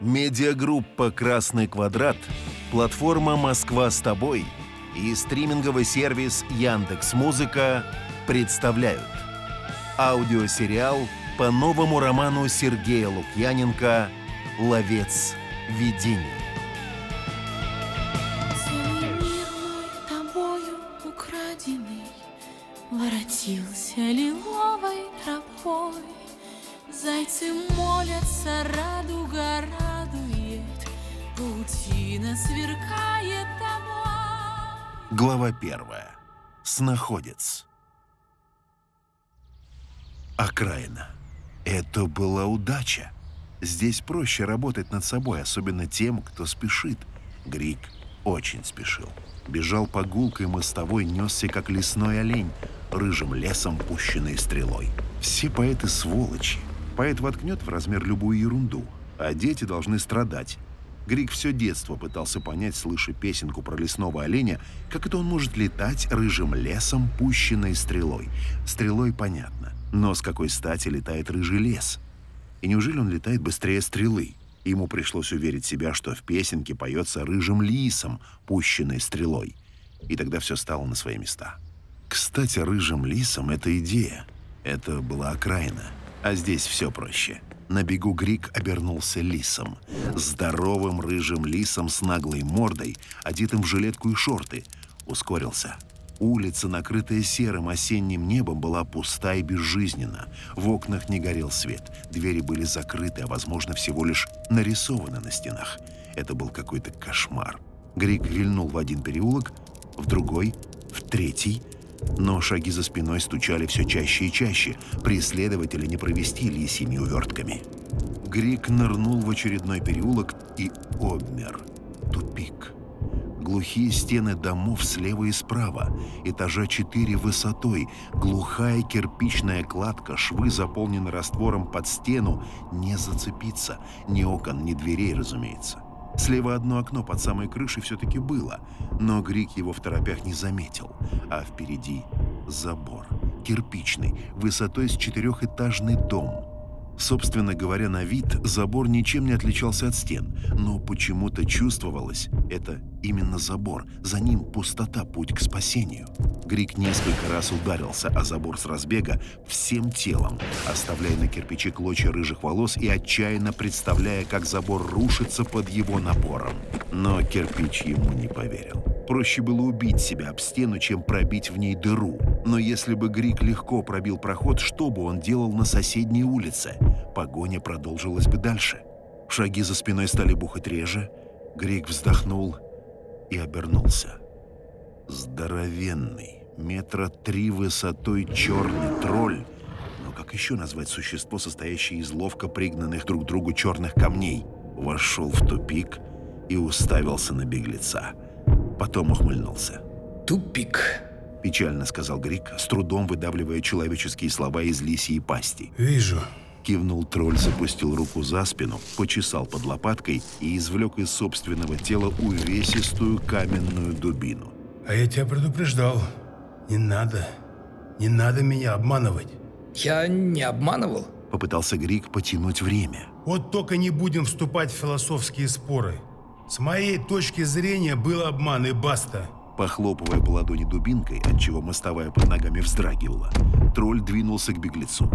Медиагруппа «Красный квадрат», платформа «Москва с тобой» и стриминговый сервис Яндекс Музыка представляют аудиосериал по новому роману Сергея Лукьяненко «Ловец видений». Глава первая. Снаходец. Окраина. Это была удача. Здесь проще работать над собой, особенно тем, кто спешит. Грик очень спешил. Бежал по гулкой мостовой, несся, как лесной олень, рыжим лесом, пущенный стрелой. Все поэты сволочи. Поэт воткнет в размер любую ерунду, а дети должны страдать. Грик все детство пытался понять, слыша песенку про лесного оленя, как это он может летать рыжим лесом, пущенной стрелой. Стрелой понятно, но с какой стати летает рыжий лес? И неужели он летает быстрее стрелы? Ему пришлось уверить себя, что в песенке поется рыжим лисом, пущенной стрелой. И тогда все стало на свои места. Кстати, рыжим лисом — это идея. Это была окраина. А здесь все проще. На бегу Грик обернулся лисом. Здоровым рыжим лисом с наглой мордой, одетым в жилетку и шорты. Ускорился. Улица, накрытая серым осенним небом, была пуста и безжизненна. В окнах не горел свет. Двери были закрыты, а, возможно, всего лишь нарисованы на стенах. Это был какой-то кошмар. Грик вильнул в один переулок, в другой, в третий. Но шаги за спиной стучали все чаще и чаще. Преследователи не провести лисьими увертками. Грик нырнул в очередной переулок и обмер. Тупик. Глухие стены домов слева и справа, этажа четыре высотой, глухая кирпичная кладка, швы заполнены раствором под стену, не зацепиться, ни окон, ни дверей, разумеется. Слева одно окно под самой крышей все-таки было, но Грик его в торопях не заметил, а впереди забор, кирпичный, высотой с четырехэтажный дом. Собственно говоря, на вид забор ничем не отличался от стен, но почему-то чувствовалось, это именно забор, за ним пустота, путь к спасению. Грик несколько раз ударился о забор с разбега всем телом, оставляя на кирпиче клочья рыжих волос и отчаянно представляя, как забор рушится под его напором. Но кирпич ему не поверил. Проще было убить себя об стену, чем пробить в ней дыру. Но если бы Грик легко пробил проход, что бы он делал на соседней улице? Погоня продолжилась бы дальше. Шаги за спиной стали бухать реже. Грик вздохнул и обернулся. Здоровенный, метра три высотой черный тролль. Но как еще назвать существо, состоящее из ловко пригнанных друг к другу черных камней? Вошел в тупик и уставился на беглеца. Потом ухмыльнулся. Тупик. Печально сказал Грик, с трудом выдавливая человеческие слова из лисьей пасти. Вижу. Кивнул тролль, запустил руку за спину, почесал под лопаткой и извлек из собственного тела увесистую каменную дубину. А я тебя предупреждал. Не надо. Не надо меня обманывать. Я не обманывал. Попытался Грик потянуть время. Вот только не будем вступать в философские споры. С моей точки зрения был обман и баста. Похлопывая по ладони дубинкой, отчего мостовая под ногами вздрагивала, тролль двинулся к беглецу.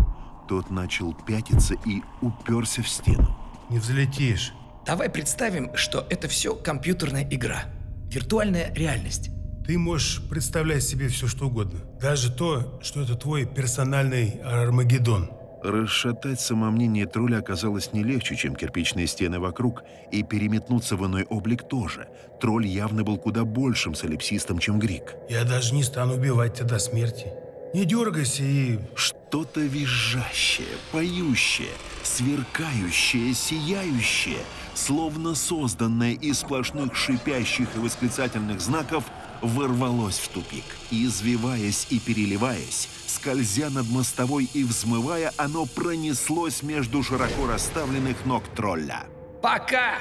Тот начал пятиться и уперся в стену. Не взлетишь. Давай представим, что это все компьютерная игра. Виртуальная реальность. Ты можешь представлять себе все, что угодно. Даже то, что это твой персональный Армагеддон. Расшатать самомнение тролля оказалось не легче, чем кирпичные стены вокруг, и переметнуться в иной облик тоже. Тролль явно был куда большим солипсистом, чем Грик. Я даже не стану убивать тебя до смерти. Не дергайся и... Что-то визжащее, поющее, сверкающее, сияющее, словно созданное из сплошных шипящих и восклицательных знаков, ворвалось в тупик. И, извиваясь и переливаясь, скользя над мостовой и взмывая, оно пронеслось между широко расставленных ног тролля. Пока!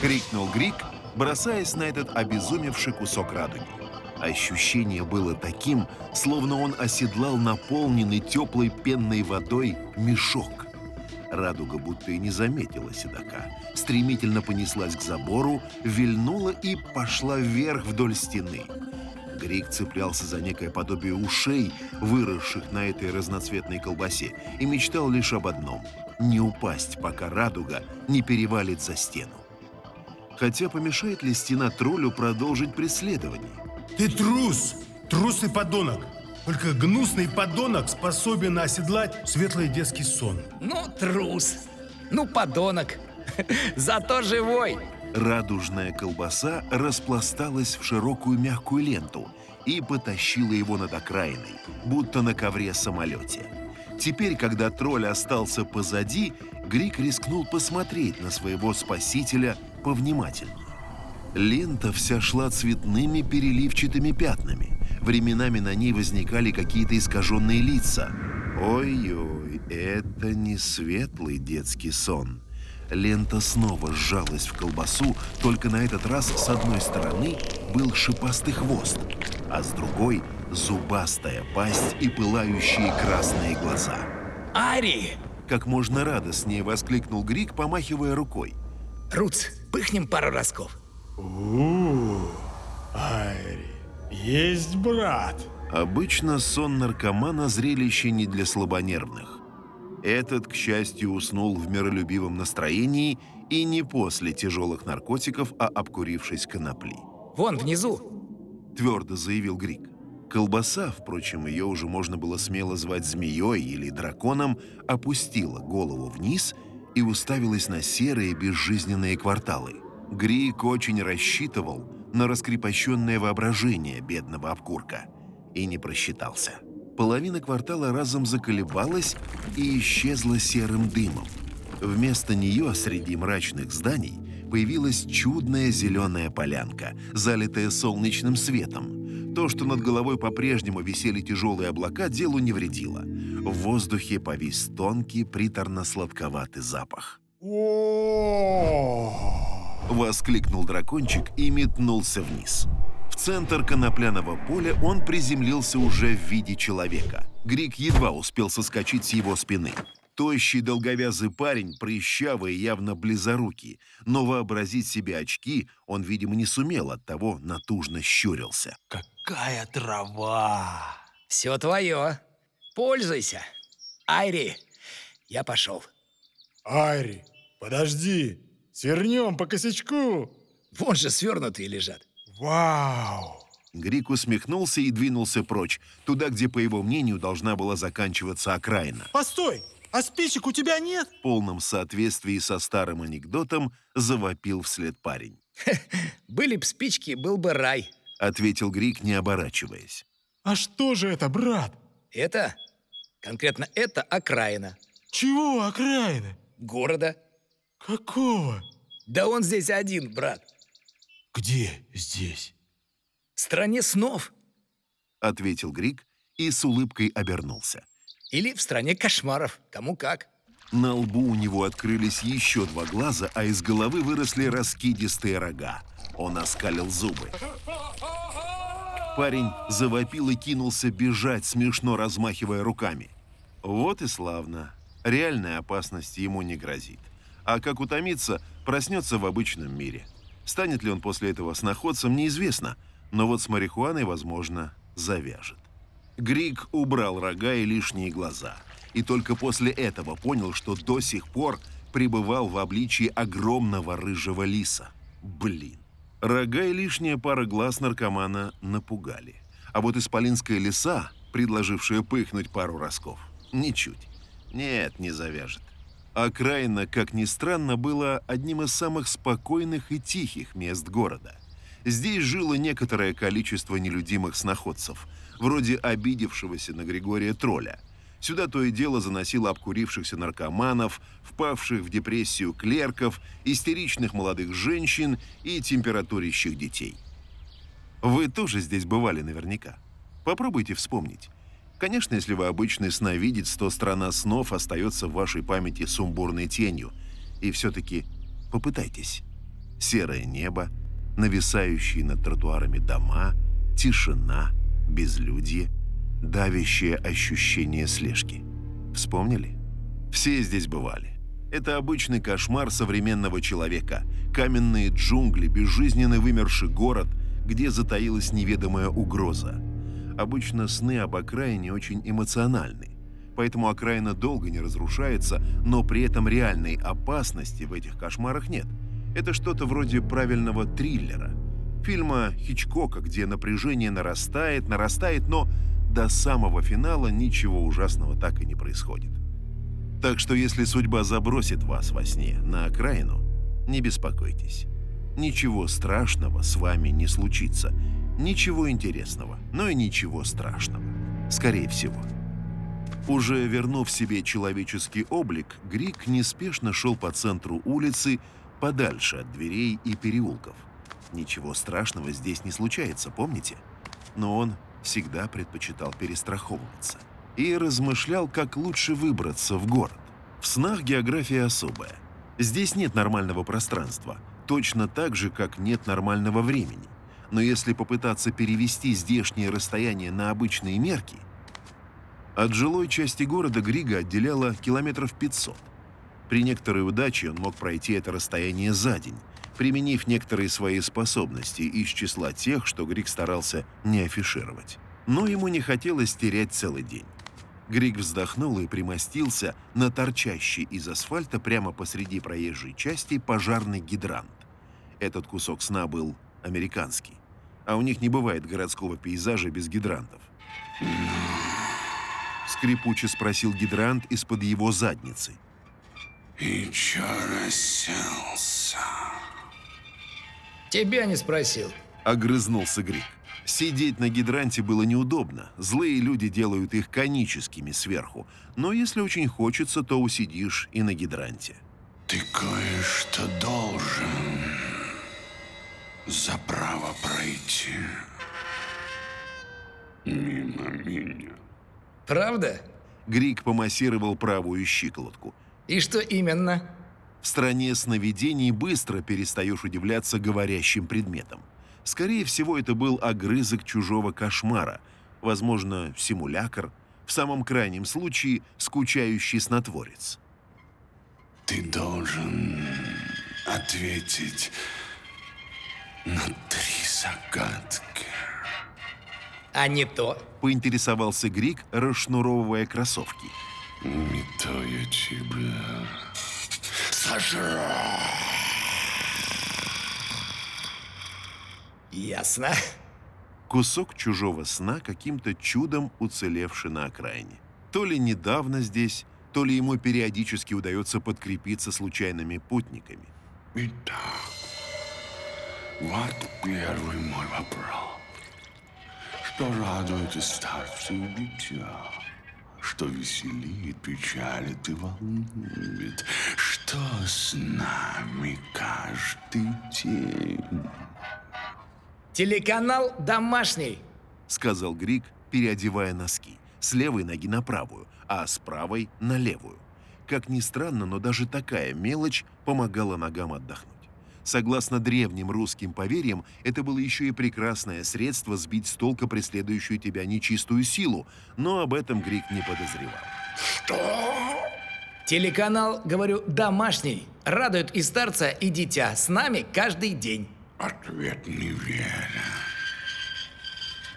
Крикнул Грик, бросаясь на этот обезумевший кусок радуги. Ощущение было таким, словно он оседлал наполненный теплой пенной водой мешок. Радуга будто и не заметила седока. Стремительно понеслась к забору, вильнула и пошла вверх вдоль стены. Грик цеплялся за некое подобие ушей, выросших на этой разноцветной колбасе, и мечтал лишь об одном — не упасть, пока радуга не перевалит за стену. Хотя помешает ли стена троллю продолжить преследование? Ты трус! Трусный подонок! Только гнусный подонок способен оседлать светлый детский сон. Ну, трус. Ну, подонок. Зато живой. Радужная колбаса распласталась в широкую мягкую ленту и потащила его над окраиной, будто на ковре-самолете. Теперь, когда тролль остался позади, Грик рискнул посмотреть на своего спасителя повнимательнее. Лента вся шла цветными переливчатыми пятнами. Временами на ней возникали какие-то искаженные лица. Ой-ой, это не светлый детский сон. Лента снова сжалась в колбасу, только на этот раз с одной стороны был шипастый хвост, а с другой — зубастая пасть и пылающие красные глаза. Ари! Как можно радостнее воскликнул Грик, помахивая рукой. Руц, пыхнем пару разков. У Айри, есть брат. Обычно сон наркомана – зрелище не для слабонервных. Этот, к счастью, уснул в миролюбивом настроении и не после тяжелых наркотиков, а обкурившись конопли. Вон внизу. Твердо заявил Грик. Колбаса, впрочем, ее уже можно было смело звать змеей или драконом, опустила голову вниз и уставилась на серые безжизненные кварталы. Грик очень рассчитывал на раскрепощенное воображение бедного обкурка и не просчитался. Половина квартала разом заколебалась и исчезла серым дымом. Вместо нее среди мрачных зданий появилась чудная зеленая полянка, залитая солнечным светом. То, что над головой по-прежнему висели тяжелые облака, делу не вредило. В воздухе повис тонкий, приторно-сладковатый запах. О, Воскликнул дракончик и метнулся вниз. В центр конопляного поля он приземлился уже в виде человека. Грик едва успел соскочить с его спины. Тощий долговязый парень, прыщавый и явно близорукий, но вообразить себе очки он, видимо, не сумел, оттого натужно щурился. какая трава! Все твое. Пользуйся. Айри, я пошел. Айри, подожди, свернем по косячку. Вон же свернутые лежат. Вау! Грик усмехнулся и двинулся прочь, туда, где, по его мнению, должна была заканчиваться окраина. Постой, а спичек у тебя нет? В полном соответствии со старым анекдотом завопил вслед парень. Были б спички, был бы рай. Ответил Грик, не оборачиваясь. А что же это, брат? Это, конкретно это окраина. Чего окраины? Города. Какого? Да он здесь один, брат. Где здесь? В стране снов. Ответил Грик и с улыбкой обернулся. Или в стране кошмаров. Кому как. На лбу у него открылись еще два глаза, а из головы выросли раскидистые рога. Он оскалил зубы. Парень завопил и кинулся бежать, смешно размахивая руками. Вот и славно. Реальной опасности ему не грозит. А как утомится, проснется в обычном мире. Станет ли он после этого сноходцем, неизвестно. Но вот с марихуаной, возможно, завяжет. Грик убрал рога и лишние глаза. И только после этого понял, что до сих пор пребывал в обличии огромного рыжего лиса. Блин. Рога и лишняя пара глаз наркомана напугали. А вот исполинская лиса, предложившая пыхнуть пару росков, ничуть. Нет, не завяжет. Окраина, как ни странно, была одним из самых спокойных и тихих мест города. Здесь жило некоторое количество нелюдимых сноходцев, вроде обидевшегося на Григория тролля. Сюда то и дело заносило обкурившихся наркоманов, впавших в депрессию клерков, истеричных молодых женщин и температурящих детей. Вы тоже здесь бывали наверняка. Попробуйте вспомнить. Конечно, если вы обычный сновидец, то страна снов остается в вашей памяти сумбурной тенью. И все-таки попытайтесь. Серое небо, нависающие над тротуарами дома, тишина, безлюдье, давящее ощущение слежки. Вспомнили? Все здесь бывали. Это обычный кошмар современного человека. Каменные джунгли, безжизненно вымерший город, где затаилась неведомая угроза. Обычно сны об окраине очень эмоциональны. Поэтому окраина долго не разрушается, но при этом реальной опасности в этих кошмарах нет. Это что-то вроде правильного триллера. Фильма Хичкока, где напряжение нарастает, нарастает, но до самого финала ничего ужасного так и не происходит. Так что если судьба забросит вас во сне на окраину, не беспокойтесь. Ничего страшного с вами не случится. Ничего интересного, но и ничего страшного. Скорее всего. Уже вернув себе человеческий облик, Грик неспешно шел по центру улицы, подальше от дверей и переулков. Ничего страшного здесь не случается, помните? Но он всегда предпочитал перестраховываться. И размышлял, как лучше выбраться в город. В снах география особая. Здесь нет нормального пространства, точно так же, как нет нормального времени. Но если попытаться перевести здешнее расстояние на обычные мерки – от жилой части города Грига отделяло километров 500. При некоторой удаче он мог пройти это расстояние за день, применив некоторые свои способности из числа тех, что Григ старался не афишировать. Но ему не хотелось терять целый день. Григ вздохнул и примостился на торчащий из асфальта прямо посреди проезжей части пожарный гидрант. Этот кусок сна был американский. А у них не бывает городского пейзажа без гидрантов. Скрипуче спросил гидрант из-под его задницы. И чё расселся? Тебя не спросил. Огрызнулся Грик. Сидеть на гидранте было неудобно. Злые люди делают их коническими сверху. Но если очень хочется, то усидишь и на гидранте. Ты кое-что должен за право пройти мимо меня. Правда? Грик помассировал правую щиколотку. И что именно? В стране сновидений быстро перестаешь удивляться говорящим предметам. Скорее всего, это был огрызок чужого кошмара, возможно, симулякр, в самом крайнем случае скучающий снотворец. Ты должен ответить на три загадки. А не то. Поинтересовался Грик, расшнуровывая кроссовки. Не то я тебя сожру. Ясно. Кусок чужого сна каким-то чудом уцелевший на окраине. То ли недавно здесь, то ли ему периодически удается подкрепиться случайными путниками. Итак, вот первый мой вопрос. Что радует и старца, и дитя? Что веселит, печалит и волнует? Что с нами каждый день? Телеканал «Домашний». Сказал Грик, переодевая носки. С левой ноги на правую, а с правой на левую. Как ни странно, но даже такая мелочь помогала ногам отдохнуть. Согласно древним русским поверьям, это было еще и прекрасное средство сбить с толка преследующую тебя нечистую силу, но об этом Грик не подозревал. Телеканал, говорю, «Домашний». Радует и старца, и дитя. С нами каждый день. Ответ неверен.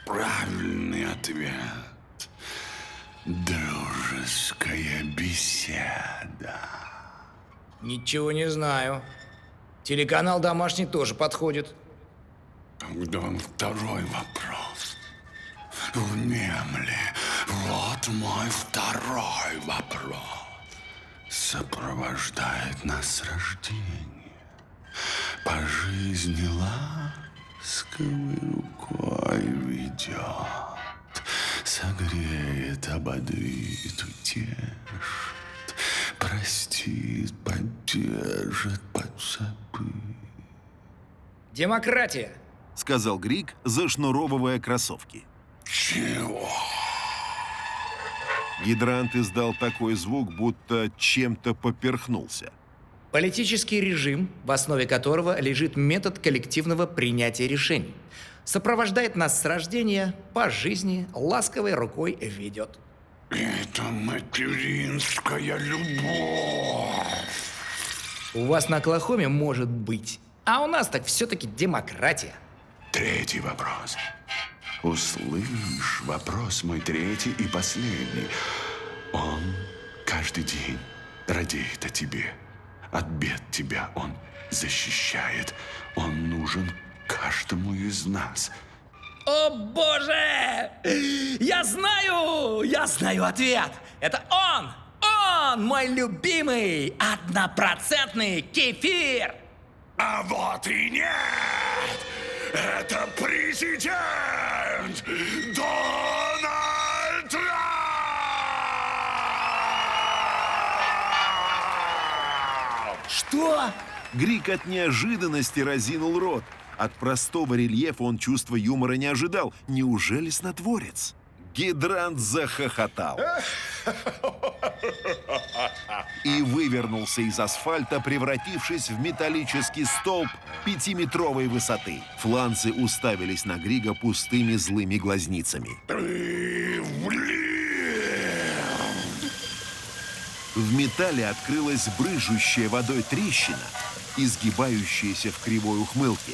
Правильный ответ. Дружеская беседа. Ничего не знаю. Телеканал «Домашний» тоже подходит. Тогда второй вопрос. Внемли. Вот мой второй вопрос. Сопровождает нас рождение. По жизни ласковой рукой ведет. Согреет, ободрит, утешит. Простит, поддержит, подзабыть. Демократия. Сказал Грик, зашнуровывая кроссовки. Чего? Гидрант издал такой звук, будто чем-то поперхнулся. Политический режим, в основе которого лежит метод коллективного принятия решений. Сопровождает нас с рождения, по жизни, ласковой рукой ведет. Это материнская любовь. У вас на Оклахоме может быть. А у нас так все-таки демократия. Третий вопрос. Услышь вопрос мой третий и последний. Он каждый день радеет о тебе. От бед тебя он защищает. Он нужен каждому из нас. О боже! Я знаю! Я знаю ответ! Это он! Он! Мой любимый однопроцентный кефир! А вот и нет! Это президент Дональд Трамп! Что? Грик от неожиданности разинул рот. От простого рельефа он чувства юмора не ожидал. Неужели снотворец? Гидрант захохотал. И вывернулся из асфальта, превратившись в металлический столб пятиметровой высоты. Фланцы уставились на Грига пустыми злыми глазницами. В металле открылась брыжущая водой трещина, изгибающаяся в кривой ухмылке.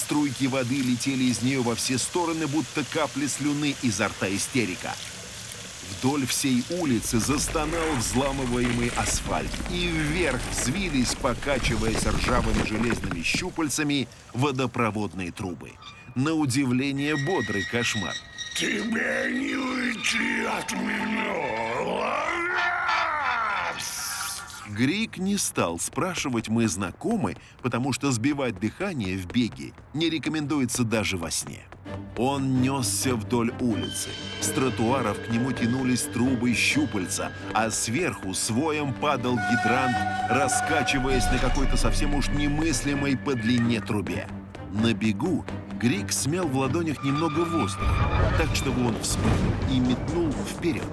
Струйки воды летели из нее во все стороны, будто капли слюны изо рта истерика. Вдоль всей улицы застонал взламываемый асфальт, и вверх взвились, покачиваясь ржавыми железными щупальцами, водопроводные трубы. На удивление бодрый кошмар. Тебе не уйти от меня, Грик не стал спрашивать, мы знакомы, потому что сбивать дыхание в беге не рекомендуется даже во сне. Он несся вдоль улицы. С тротуаров к нему тянулись трубы щупальца, а сверху своем падал гидрант, раскачиваясь на какой-то совсем уж немыслимой по длине трубе. На бегу Грик смял в ладонях немного воздуха, так чтобы он вспыхнул и метнул вперед.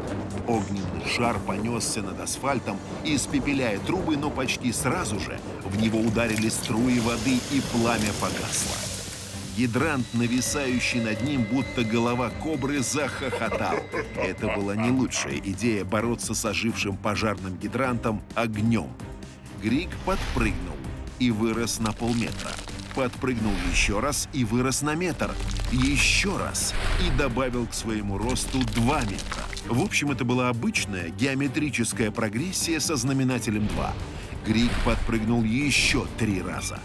Огненный шар понесся над асфальтом, испепеляя трубы, но почти сразу же в него ударили струи воды и пламя погасло. Гидрант, нависающий над ним, будто голова кобры, захохотал. Это была не лучшая идея бороться с ожившим пожарным гидрантом огнем. Грик подпрыгнул и вырос на полметра. Подпрыгнул еще раз и вырос на метр. Еще раз и добавил к своему росту 2 метра. В общем, это была обычная геометрическая прогрессия со знаменателем 2. Грик подпрыгнул еще три раза.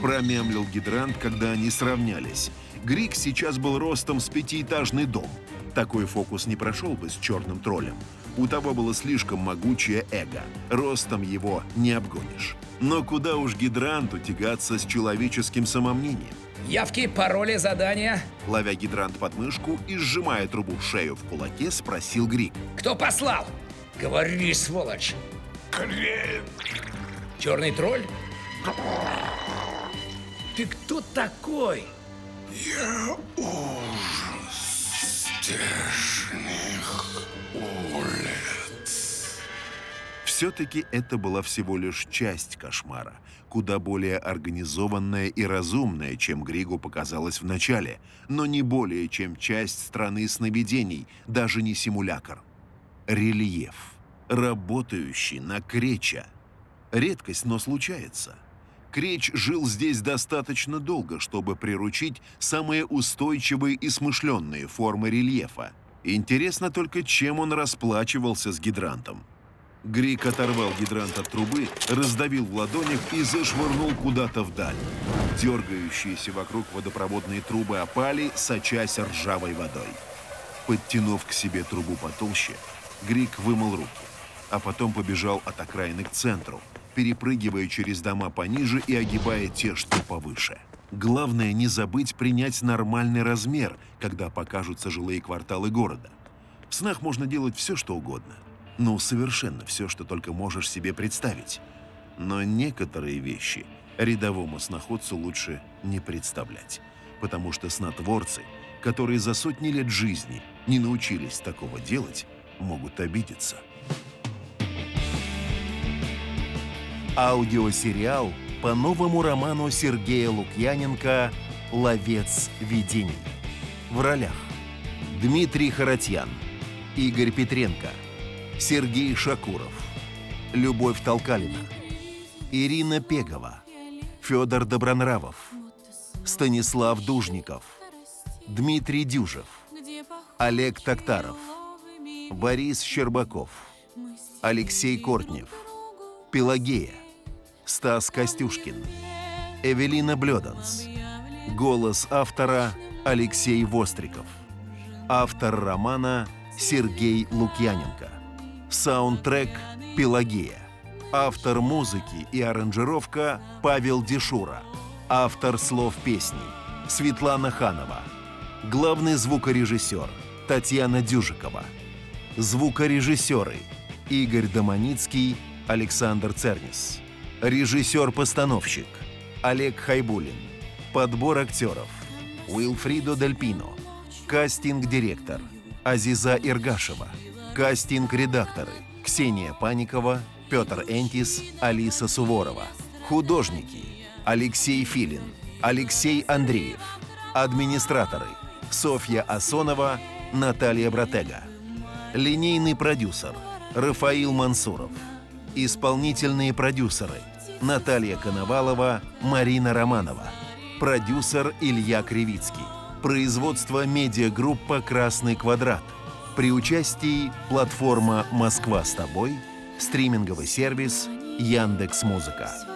Промямлил гидрант, когда они сравнялись. Грик сейчас был ростом с пятиэтажный дом. Такой фокус не прошел бы с черным троллем. У того было слишком могучее эго. Ростом его не обгонишь. Но куда уж гидранту тягаться с человеческим самомнением? Явки, пароли, задания. Ловя гидрант под мышку и сжимая трубу в шею в кулаке, спросил Грик. Кто послал? Говори, сволочь. Крик! Черный тролль? Ты кто такой? Я ужас здешних Все-таки это была всего лишь часть кошмара, куда более организованная и разумная, чем Григу показалось вначале, но не более чем часть страны сновидений, даже не симулякр. Рельеф, работающий на креча. Редкость, но случается. Креч жил здесь достаточно долго, чтобы приручить самые устойчивые и смышленные формы рельефа. Интересно только, чем он расплачивался с гидрантом. Грик оторвал гидрант от трубы, раздавил в ладонях и зашвырнул куда-то вдаль. Дергающиеся вокруг водопроводные трубы опали, сочась ржавой водой. Подтянув к себе трубу потолще, Грик вымыл руки, а потом побежал от окраины к центру, перепрыгивая через дома пониже и огибая те, что повыше. Главное не забыть принять нормальный размер, когда покажутся жилые кварталы города. В снах можно делать все, что угодно. Ну, совершенно все, что только можешь себе представить. Но некоторые вещи рядовому сноходцу лучше не представлять. Потому что снотворцы, которые за сотни лет жизни не научились такого делать, могут обидеться. Аудиосериал по новому роману Сергея Лукьяненко «Ловец видений». В ролях Дмитрий Харатьян, Игорь Петренко, Сергей Шакуров, Любовь Толкалина, Ирина Пегова, Федор Добронравов, Станислав Дужников, Дмитрий Дюжев, Олег Токтаров, Борис Щербаков, Алексей Кортнев, Пелагея, Стас Костюшкин, Эвелина Блёданс. Голос автора Алексей Востриков. Автор романа Сергей Лукьяненко. Саундтрек Пелагея. Автор музыки и аранжировка Павел Дешура. Автор слов песни Светлана Ханова. Главный звукорежиссер Татьяна Дюжикова. Звукорежиссеры Игорь Доманицкий, Александр Цернис. Режиссер-постановщик Олег Хайбулин. Подбор актеров Уилфридо Дель Пино. Кастинг-директор Азиза Иргашева. Кастинг-редакторы Ксения Паникова, Петр Энтис, Алиса Суворова. Художники Алексей Филин, Алексей Андреев. Администраторы Софья Асонова, Наталья Братега. Линейный продюсер Рафаил Мансуров. Исполнительные продюсеры Наталья Коновалова, Марина Романова. Продюсер Илья Кривицкий. Производство медиагруппа «Красный квадрат». При участии платформа «Москва с тобой», стриминговый сервис Яндекс Музыка.